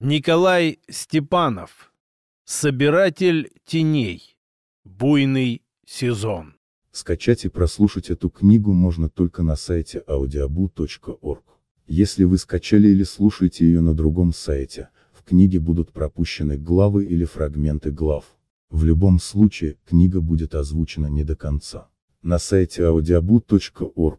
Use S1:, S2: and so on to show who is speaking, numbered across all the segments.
S1: Николай Степанов. Собиратель теней. Буйный сезон.
S2: Скачать и прослушать эту книгу можно только на сайте audiobu.org. Если вы скачали или слушаете ее на другом сайте, в книге будут пропущены главы или фрагменты глав. В любом случае, книга будет озвучена не до конца. На сайте audiobu.org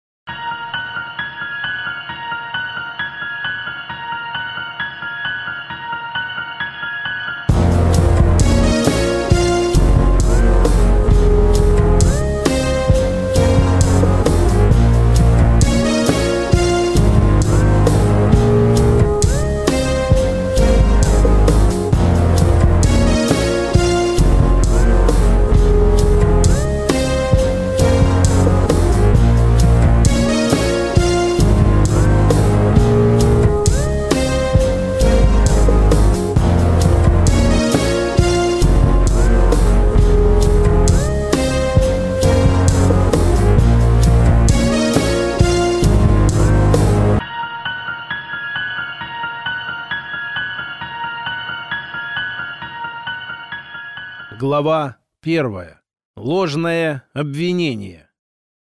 S1: Глава первая. Ложное обвинение.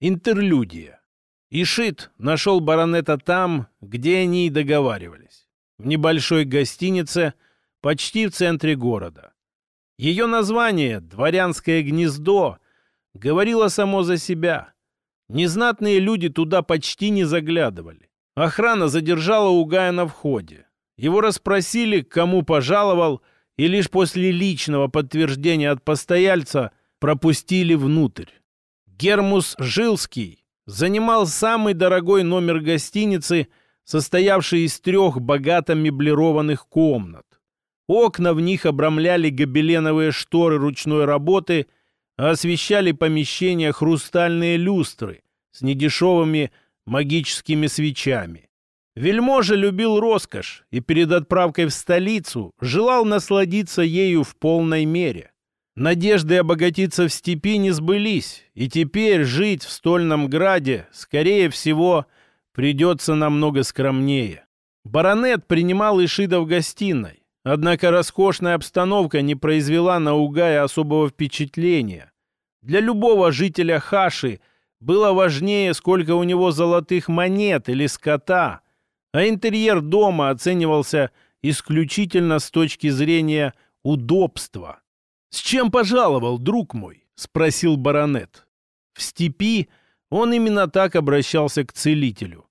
S1: Интерлюдия. Ишит нашел баронета там, где они и договаривались. В небольшой гостинице, почти в центре города. Ее название «Дворянское гнездо» говорило само за себя. Незнатные люди туда почти не заглядывали. Охрана задержала Угая на входе. Его расспросили, кому пожаловал – и лишь после личного подтверждения от постояльца пропустили внутрь. Гермус Жилский занимал самый дорогой номер гостиницы, состоявший из трех богато меблированных комнат. Окна в них обрамляли гобеленовые шторы ручной работы, а освещали помещения хрустальные люстры с недешевыми магическими свечами. Вельможа любил роскошь и перед отправкой в столицу желал насладиться ею в полной мере. Надежды обогатиться в степи не сбылись, и теперь жить в стольном граде, скорее всего, придется намного скромнее. Баронет принимал Ишида в гостиной, однако роскошная обстановка не произвела на Угая особого впечатления. Для любого жителя Хаши было важнее, сколько у него золотых монет или скота – а интерьер дома оценивался исключительно с точки зрения удобства. «С чем пожаловал, друг мой?» — спросил баронет. В степи он именно так обращался к целителю.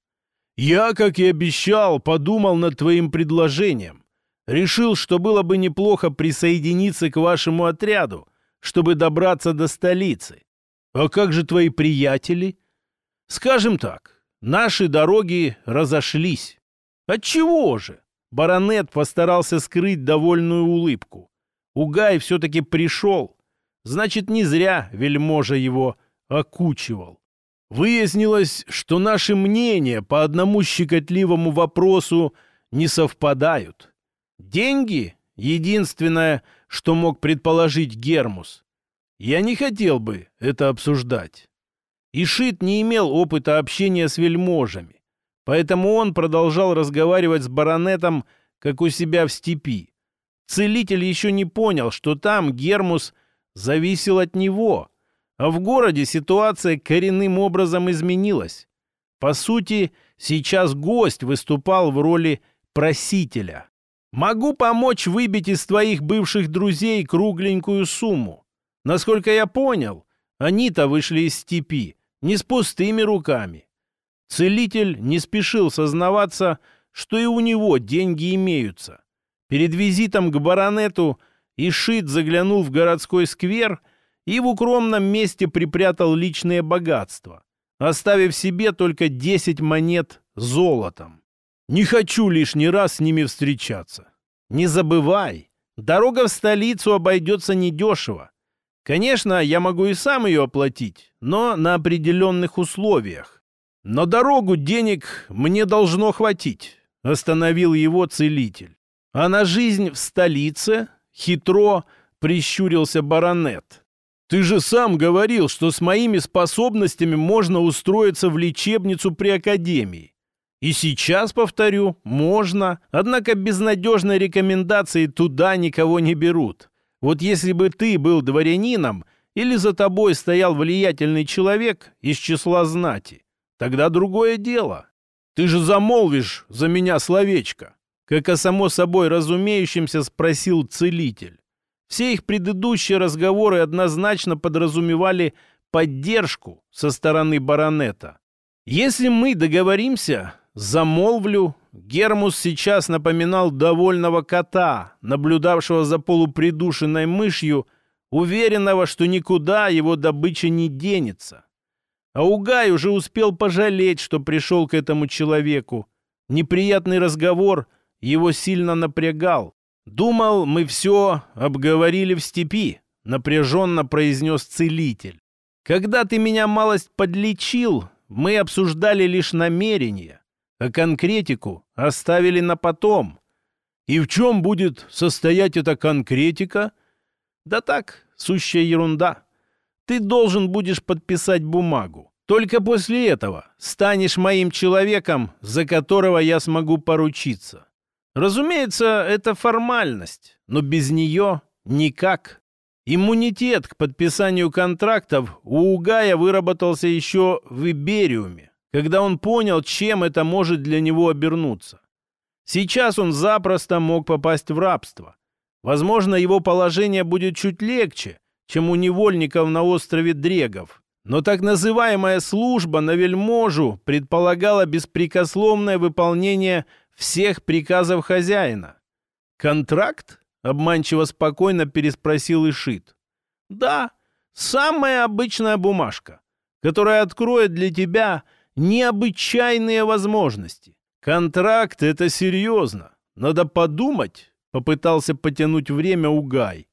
S1: «Я, как и обещал, подумал над твоим предложением. Решил, что было бы неплохо присоединиться к вашему отряду, чтобы добраться до столицы. А как же твои приятели? Скажем так, Наши дороги разошлись. Отчего же? Баронет постарался скрыть довольную улыбку. Угай все-таки пришел. Значит, не зря вельможа его окучивал. Выяснилось, что наши мнения по одному щекотливому вопросу не совпадают. Деньги — единственное, что мог предположить Гермус. Я не хотел бы это обсуждать. Ишит не имел опыта общения с вельможами, поэтому он продолжал разговаривать с баронетом, как у себя в степи. Целитель еще не понял, что там Гермус зависел от него, а в городе ситуация коренным образом изменилась. По сути, сейчас гость выступал в роли просителя. «Могу помочь выбить из твоих бывших друзей кругленькую сумму. Насколько я понял, они-то вышли из степи, не с пустыми руками. Целитель не спешил сознаваться, что и у него деньги имеются. Перед визитом к баронету Ишит заглянул в городской сквер и в укромном месте припрятал личное богатство, оставив себе только 10 монет золотом. Не хочу лишний раз с ними встречаться. Не забывай, дорога в столицу обойдется недешево. Конечно, я могу и сам ее оплатить, но на определенных условиях. На дорогу денег мне должно хватить, остановил его целитель. А на жизнь в столице хитро прищурился баронет. Ты же сам говорил, что с моими способностями можно устроиться в лечебницу при академии. И сейчас, повторю, можно, однако без надежной рекомендации туда никого не берут. Вот если бы ты был дворянином или за тобой стоял влиятельный человек из числа знати, тогда другое дело. Ты же замолвишь за меня словечко, как о само собой разумеющемся спросил целитель. Все их предыдущие разговоры однозначно подразумевали поддержку со стороны баронета. Если мы договоримся, замолвлю, Гермус сейчас напоминал довольного кота, наблюдавшего за полупридушенной мышью, уверенного, что никуда его добыча не денется. А Угай уже успел пожалеть, что пришел к этому человеку. Неприятный разговор его сильно напрягал. «Думал, мы все обговорили в степи», — напряженно произнес целитель. «Когда ты меня малость подлечил, мы обсуждали лишь намерения а конкретику оставили на потом. И в чем будет состоять эта конкретика? Да так, сущая ерунда. Ты должен будешь подписать бумагу. Только после этого станешь моим человеком, за которого я смогу поручиться. Разумеется, это формальность, но без нее никак. Иммунитет к подписанию контрактов у Угая выработался еще в Ибериуме когда он понял, чем это может для него обернуться. Сейчас он запросто мог попасть в рабство. Возможно, его положение будет чуть легче, чем у невольников на острове Дрегов. Но так называемая служба на вельможу предполагала беспрекословное выполнение всех приказов хозяина. «Контракт?» — обманчиво спокойно переспросил Ишит. «Да, самая обычная бумажка, которая откроет для тебя необычайные возможности. Контракт — это серьезно. Надо подумать, — попытался потянуть время Угай.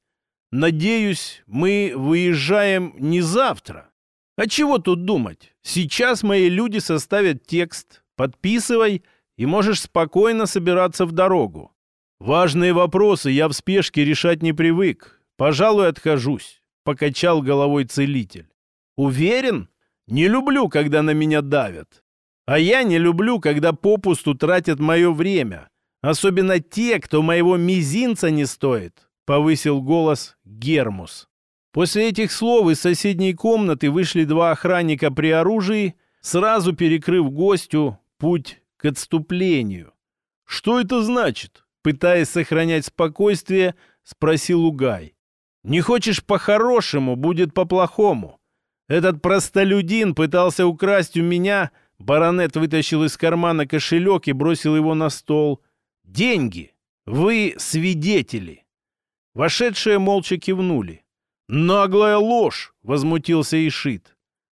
S1: Надеюсь, мы выезжаем не завтра. А чего тут думать? Сейчас мои люди составят текст, подписывай, и можешь спокойно собираться в дорогу. Важные вопросы я в спешке решать не привык. Пожалуй, откажусь, — покачал головой целитель. Уверен? Не люблю, когда на меня давят. А я не люблю, когда попусту тратят мое время. Особенно те, кто моего мизинца не стоит», — повысил голос Гермус. После этих слов из соседней комнаты вышли два охранника при оружии, сразу перекрыв гостю путь к отступлению. «Что это значит?» — пытаясь сохранять спокойствие, спросил Угай. «Не хочешь по-хорошему, будет по-плохому. Этот простолюдин пытался украсть у меня. Баронет вытащил из кармана кошелек и бросил его на стол. Деньги. Вы свидетели. Вошедшие молча кивнули. «Наглая ложь!» — возмутился Ишит.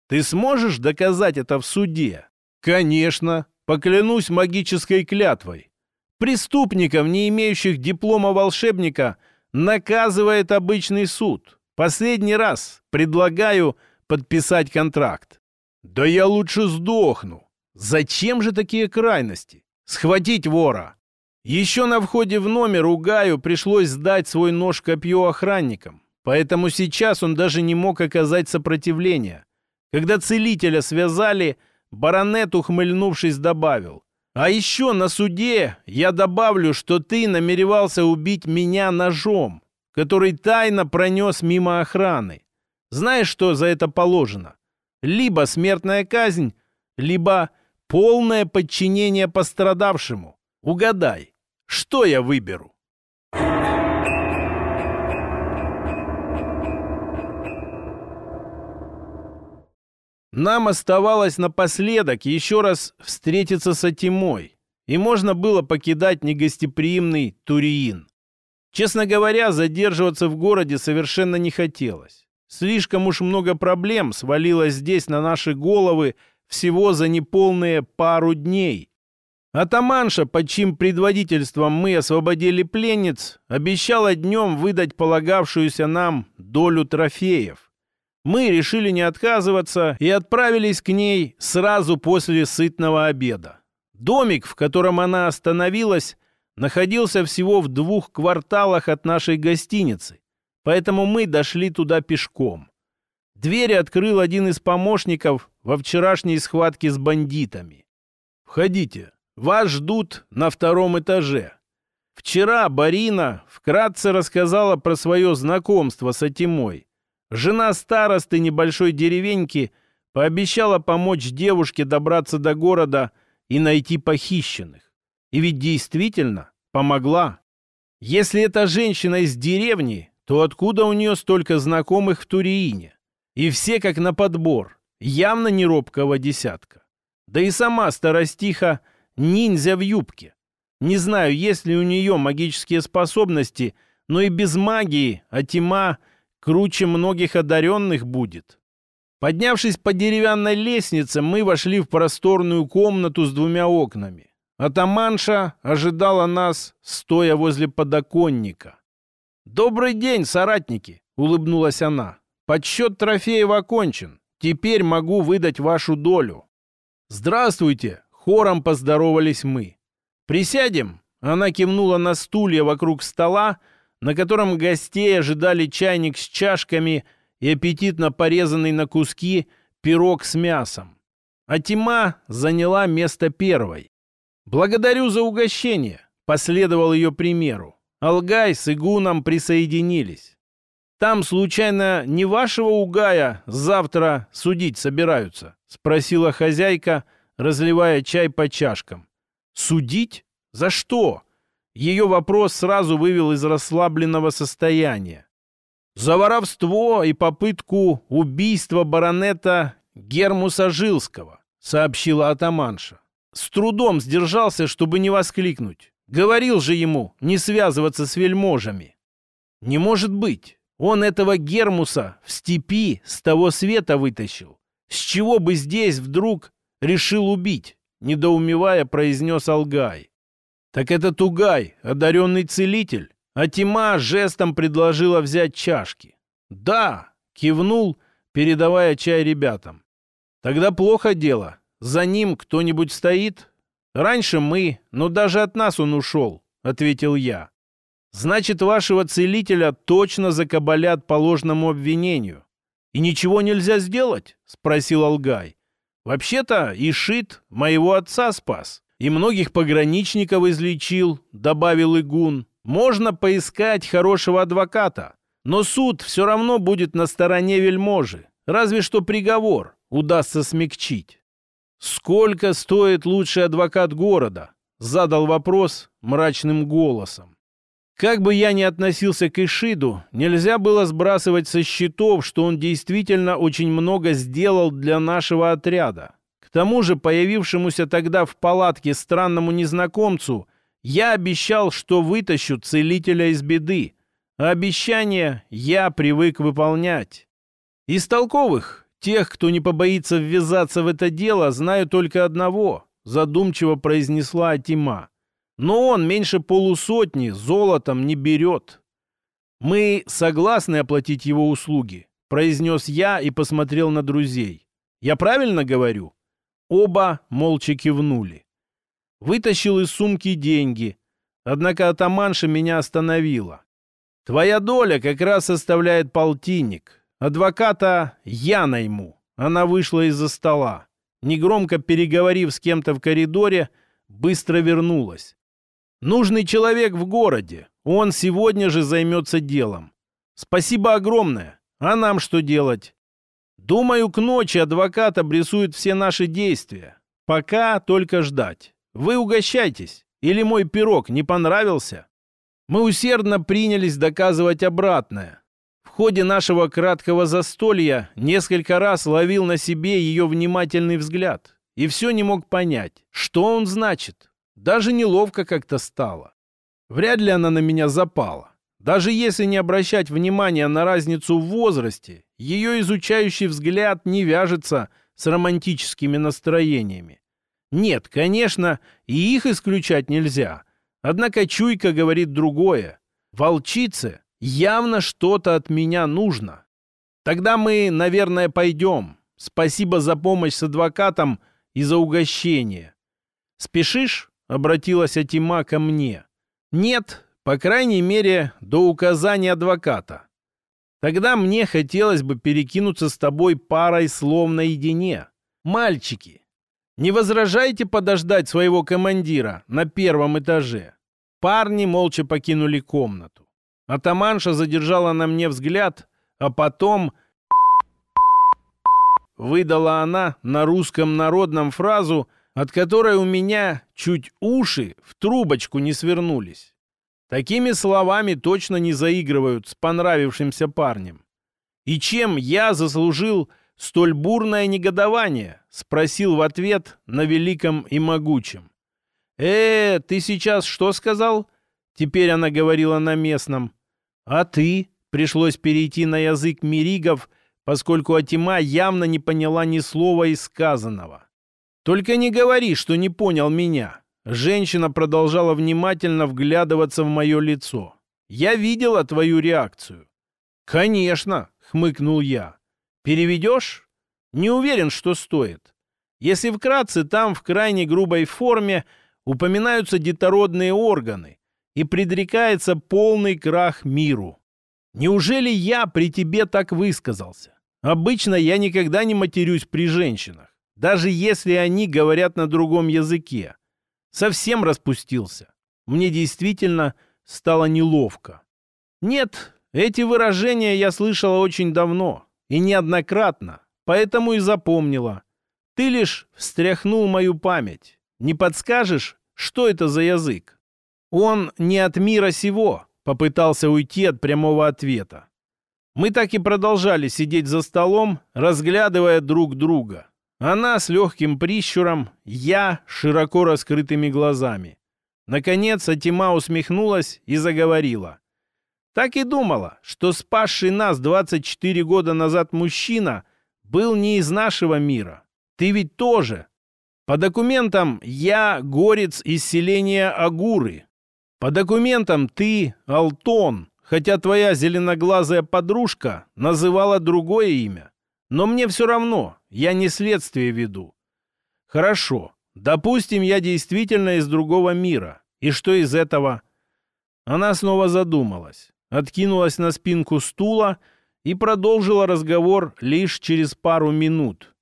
S1: «Ты сможешь доказать это в суде?» «Конечно. Поклянусь магической клятвой. Преступников, не имеющих диплома волшебника, наказывает обычный суд. Последний раз предлагаю подписать контракт. Да я лучше сдохну. Зачем же такие крайности? Схватить вора. Еще на входе в номер у Гаю пришлось сдать свой нож-копье охранникам, поэтому сейчас он даже не мог оказать сопротивления. Когда целителя связали, баронет, ухмыльнувшись, добавил. «А еще на суде я добавлю, что ты намеревался убить меня ножом, который тайно пронес мимо охраны. Знаешь, что за это положено? Либо смертная казнь, либо полное подчинение пострадавшему. Угадай, что я выберу? Нам оставалось напоследок еще раз встретиться с Атимой, и можно было покидать негостеприимный Туриин. Честно говоря, задерживаться в городе совершенно не хотелось. Слишком уж много проблем свалилось здесь на наши головы всего за неполные пару дней. Атаманша, под чьим предводительством мы освободили пленниц, обещала днем выдать полагавшуюся нам долю трофеев. Мы решили не отказываться и отправились к ней сразу после сытного обеда. Домик, в котором она остановилась, находился всего в двух кварталах от нашей гостиницы, поэтому мы дошли туда пешком. Дверь открыл один из помощников во вчерашней схватке с бандитами. «Входите», вас ждут на втором этаже. Вчера Барина вкратце рассказала про свое знакомство с Атимой. Жена старосты небольшой деревеньки пообещала помочь девушке добраться до города и найти похищенных. И ведь действительно помогла. Если эта женщина из деревни, то откуда у нее столько знакомых в Туриине? И все как на подбор, явно не робкого десятка. Да и сама старостиха – ниндзя в юбке. Не знаю, есть ли у нее магические способности, но и без магии Атима круче многих одаренных будет. Поднявшись по деревянной лестнице, мы вошли в просторную комнату с двумя окнами. Атаманша ожидала нас, стоя возле подоконника. «Добрый день, соратники!» — улыбнулась она. «Подсчет трофеев окончен. Теперь могу выдать вашу долю». «Здравствуйте!» Хором поздоровались мы. «Присядем?» Она кивнула на стулья вокруг стола, на котором гостей ожидали чайник с чашками и аппетитно порезанный на куски пирог с мясом. А Тима заняла место первой. «Благодарю за угощение», — последовал ее примеру. Алгай с Игуном присоединились. «Там, случайно, не вашего угая завтра судить собираются?» — спросила хозяйка, разливая чай по чашкам. «Судить? За что?» Ее вопрос сразу вывел из расслабленного состояния. «За воровство и попытку убийства баронета Гермуса Жилского», сообщила атаманша. С трудом сдержался, чтобы не воскликнуть. Говорил же ему не связываться с вельможами. Не может быть. Он этого Гермуса в степи с того света вытащил. С чего бы здесь вдруг решил убить», — недоумевая произнес Алгай. «Так это Тугай, одаренный целитель?» А Тима жестом предложила взять чашки. «Да!» — кивнул, передавая чай ребятам. «Тогда плохо дело. За ним кто-нибудь стоит?» «Раньше мы, но даже от нас он ушел», — ответил я. «Значит, вашего целителя точно закабалят по ложному обвинению. И ничего нельзя сделать?» — спросил Алгай. Вообще-то Ишит моего отца спас и многих пограничников излечил, добавил Игун. Можно поискать хорошего адвоката, но суд все равно будет на стороне вельможи, разве что приговор удастся смягчить. «Сколько стоит лучший адвокат города?» — задал вопрос мрачным голосом. Как бы я ни относился к Ишиду, нельзя было сбрасывать со счетов, что он действительно очень много сделал для нашего отряда. К тому же, появившемуся тогда в палатке странному незнакомцу, я обещал, что вытащу целителя из беды. А обещания я привык выполнять. Из толковых, тех, кто не побоится ввязаться в это дело, знаю только одного, задумчиво произнесла Атима. Но он меньше полусотни золотом не берет. Мы согласны оплатить его услуги, произнес я и посмотрел на друзей. Я правильно говорю? Оба молча кивнули. Вытащил из сумки деньги, однако атаманша меня остановила. Твоя доля как раз составляет полтинник. Адвоката я найму. Она вышла из-за стола. Негромко переговорив с кем-то в коридоре, быстро вернулась. Нужный человек в городе. Он сегодня же займется делом. Спасибо огромное. А нам что делать? Думаю, к ночи адвокат обрисует все наши действия. Пока только ждать. Вы угощайтесь. Или мой пирог не понравился? Мы усердно принялись доказывать обратное. Ходе нашего краткого застолья несколько раз ловил на себе ее внимательный взгляд и все не мог понять, что он значит. Даже неловко как-то стало. Вряд ли она на меня запала. Даже если не обращать внимания на разницу в возрасте, ее изучающий взгляд не вяжется с романтическими настроениями. Нет, конечно, и их исключать нельзя. Однако чуйка говорит другое. Волчице явно что-то от меня нужно. Тогда мы, наверное, пойдем. Спасибо за помощь с адвокатом и за угощение. Спешишь? Обратилась Атима ко мне. Нет, по крайней мере, до указания адвоката. Тогда мне хотелось бы перекинуться с тобой парой слов наедине. Мальчики, не возражайте подождать своего командира на первом этаже. Парни молча покинули комнату. Атаманша задержала на мне взгляд, а потом выдала она на русском народном фразу, от которой у меня чуть уши в трубочку не свернулись. Такими словами точно не заигрывают с понравившимся парнем. И чем я заслужил столь бурное негодование? Спросил в ответ на великом и могучем. «Э, ты сейчас что сказал?» Теперь она говорила на местном. «А ты?» Пришлось перейти на язык миригов, поскольку Атима явно не поняла ни слова из сказанного. «Только не говори, что не понял меня. Женщина продолжала внимательно вглядываться в мое лицо. «Я видела твою реакцию». «Конечно», — хмыкнул я. «Переведешь?» «Не уверен, что стоит. Если вкратце, там в крайне грубой форме упоминаются детородные органы и предрекается полный крах миру. Неужели я при тебе так высказался? Обычно я никогда не матерюсь при женщинах, даже если они говорят на другом языке. Совсем распустился. Мне действительно стало неловко. Нет, эти выражения я слышала очень давно и неоднократно, поэтому и запомнила. Ты лишь встряхнул мою память. Не подскажешь, что это за язык? Он не от мира сего, попытался уйти от прямого ответа. Мы так и продолжали сидеть за столом, разглядывая друг друга. Она с легким прищуром, я широко раскрытыми глазами. Наконец Атима усмехнулась и заговорила. Так и думала, что спасший нас 24 года назад мужчина был не из нашего мира. Ты ведь тоже. По документам я горец из селения Агуры. По документам ты Алтон, хотя твоя зеленоглазая подружка называла другое имя. Но мне все равно, я не следствие веду. Хорошо, допустим, я действительно из другого мира. И что из этого? Она снова задумалась, откинулась на спинку стула и продолжила разговор лишь через пару минут.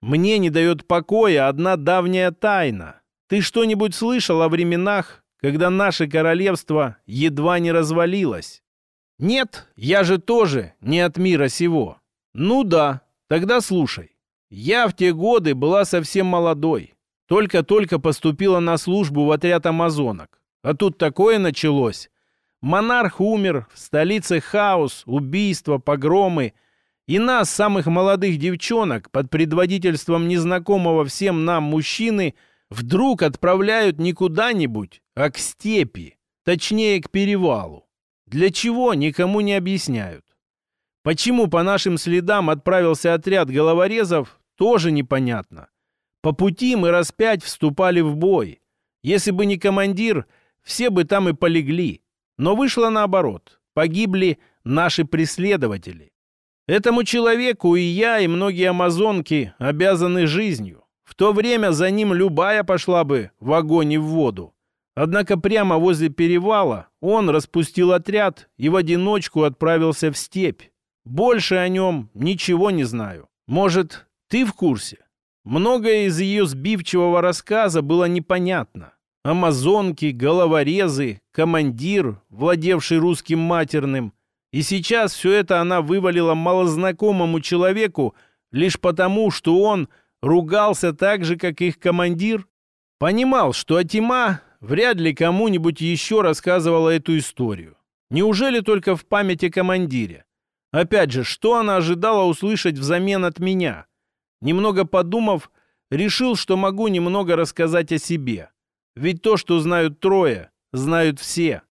S1: Мне не дает покоя одна давняя тайна. Ты что-нибудь слышал о временах, когда наше королевство едва не развалилось? Нет, я же тоже не от мира сего. Ну да, Тогда слушай. Я в те годы была совсем молодой. Только-только поступила на службу в отряд амазонок. А тут такое началось. Монарх умер, в столице хаос, убийства, погромы. И нас, самых молодых девчонок, под предводительством незнакомого всем нам мужчины, вдруг отправляют не куда-нибудь, а к степи, точнее к перевалу. Для чего, никому не объясняют. Почему по нашим следам отправился отряд головорезов, тоже непонятно. По пути мы распять вступали в бой. Если бы не командир, все бы там и полегли. Но вышло наоборот. Погибли наши преследователи. Этому человеку и я, и многие амазонки обязаны жизнью. То время за ним любая пошла бы в огонь и в воду. Однако прямо возле перевала он распустил отряд и в одиночку отправился в степь. Больше о нем ничего не знаю. Может, ты в курсе? Многое из ее сбивчивого рассказа было непонятно. Амазонки, головорезы, командир, владевший русским матерным. И сейчас все это она вывалила малознакомому человеку лишь потому, что он ругался так же, как их командир. Понимал, что Атима вряд ли кому-нибудь еще рассказывала эту историю. Неужели только в памяти командире? Опять же, что она ожидала услышать взамен от меня? Немного подумав, решил, что могу немного рассказать о себе. Ведь то, что знают трое, знают все.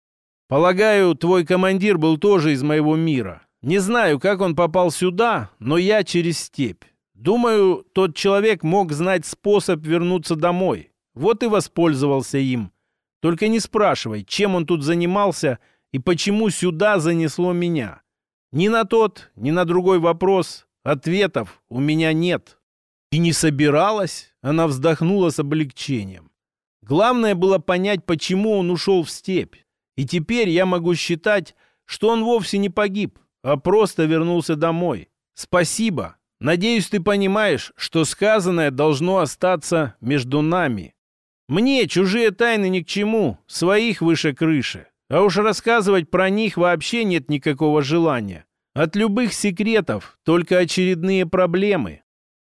S1: Полагаю, твой командир был тоже из моего мира. Не знаю, как он попал сюда, но я через степь. Думаю, тот человек мог знать способ вернуться домой. Вот и воспользовался им. Только не спрашивай, чем он тут занимался и почему сюда занесло меня. Ни на тот, ни на другой вопрос ответов у меня нет. И не собиралась, она вздохнула с облегчением. Главное было понять, почему он ушел в степь. И теперь я могу считать, что он вовсе не погиб, а просто вернулся домой. Спасибо. Надеюсь, ты понимаешь, что сказанное должно остаться между нами. Мне чужие тайны ни к чему, своих выше крыши. А уж рассказывать про них вообще нет никакого желания. От любых секретов только очередные проблемы.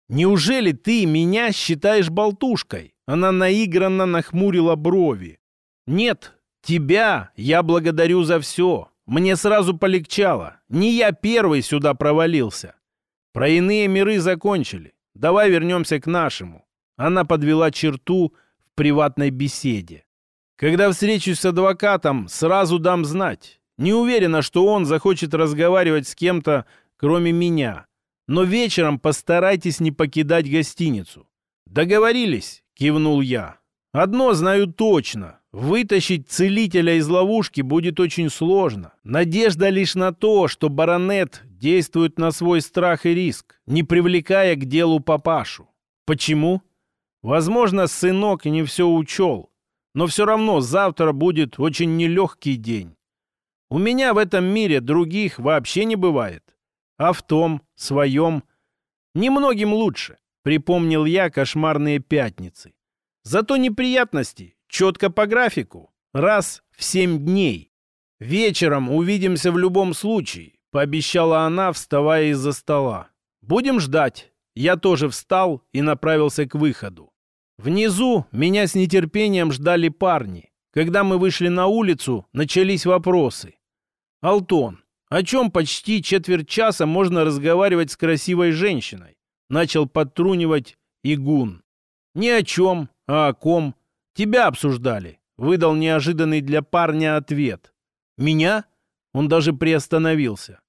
S1: Неужели ты меня считаешь болтушкой? Она наигранно нахмурила брови. Нет, тебя я благодарю за все. Мне сразу полегчало. Не я первый сюда провалился. Про иные миры закончили. Давай вернемся к нашему. Она подвела черту в приватной беседе. Когда встречусь с адвокатом, сразу дам знать. Не уверена, что он захочет разговаривать с кем-то, кроме меня. Но вечером постарайтесь не покидать гостиницу. Договорились, кивнул я. Одно знаю точно. Вытащить целителя из ловушки будет очень сложно. Надежда лишь на то, что баронет действует на свой страх и риск, не привлекая к делу папашу. Почему? Возможно, сынок не все учел. Но все равно завтра будет очень нелегкий день. У меня в этом мире других вообще не бывает. А в том, своем, немногим лучше, припомнил я кошмарные пятницы. Зато неприятности четко по графику, раз в семь дней. Вечером увидимся в любом случае, пообещала она, вставая из-за стола. Будем ждать. Я тоже встал и направился к выходу. Внизу меня с нетерпением ждали парни. Когда мы вышли на улицу, начались вопросы. «Алтон, о чем почти четверть часа можно разговаривать с красивой женщиной?» Начал подтрунивать Игун. «Ни о чем, а о ком? Тебя обсуждали. Выдал неожиданный для парня ответ. Меня? Он даже приостановился.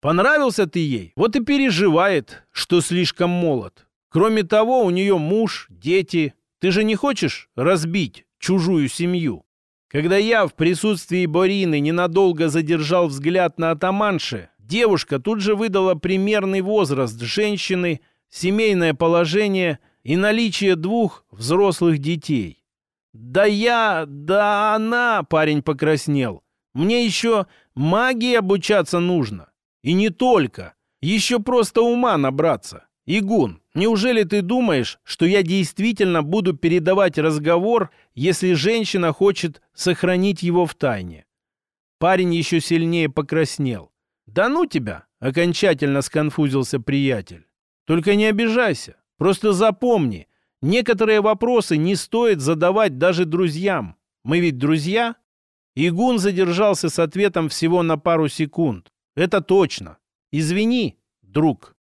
S1: Понравился ты ей? Вот и переживает, что слишком молод. Кроме того, у нее муж, дети. Ты же не хочешь разбить чужую семью? Когда я в присутствии Борины ненадолго задержал взгляд на атаманши, девушка тут же выдала примерный возраст женщины, семейное положение – и наличие двух взрослых детей. «Да я, да она!» — парень покраснел. «Мне еще магии обучаться нужно. И не только. Еще просто ума набраться. Игун, неужели ты думаешь, что я действительно буду передавать разговор, если женщина хочет сохранить его в тайне?» Парень еще сильнее покраснел. «Да ну тебя!» — окончательно сконфузился приятель. «Только не обижайся. Просто запомни, некоторые вопросы не стоит задавать даже друзьям. Мы ведь друзья? Игун задержался с ответом всего на пару секунд. Это точно. Извини, друг.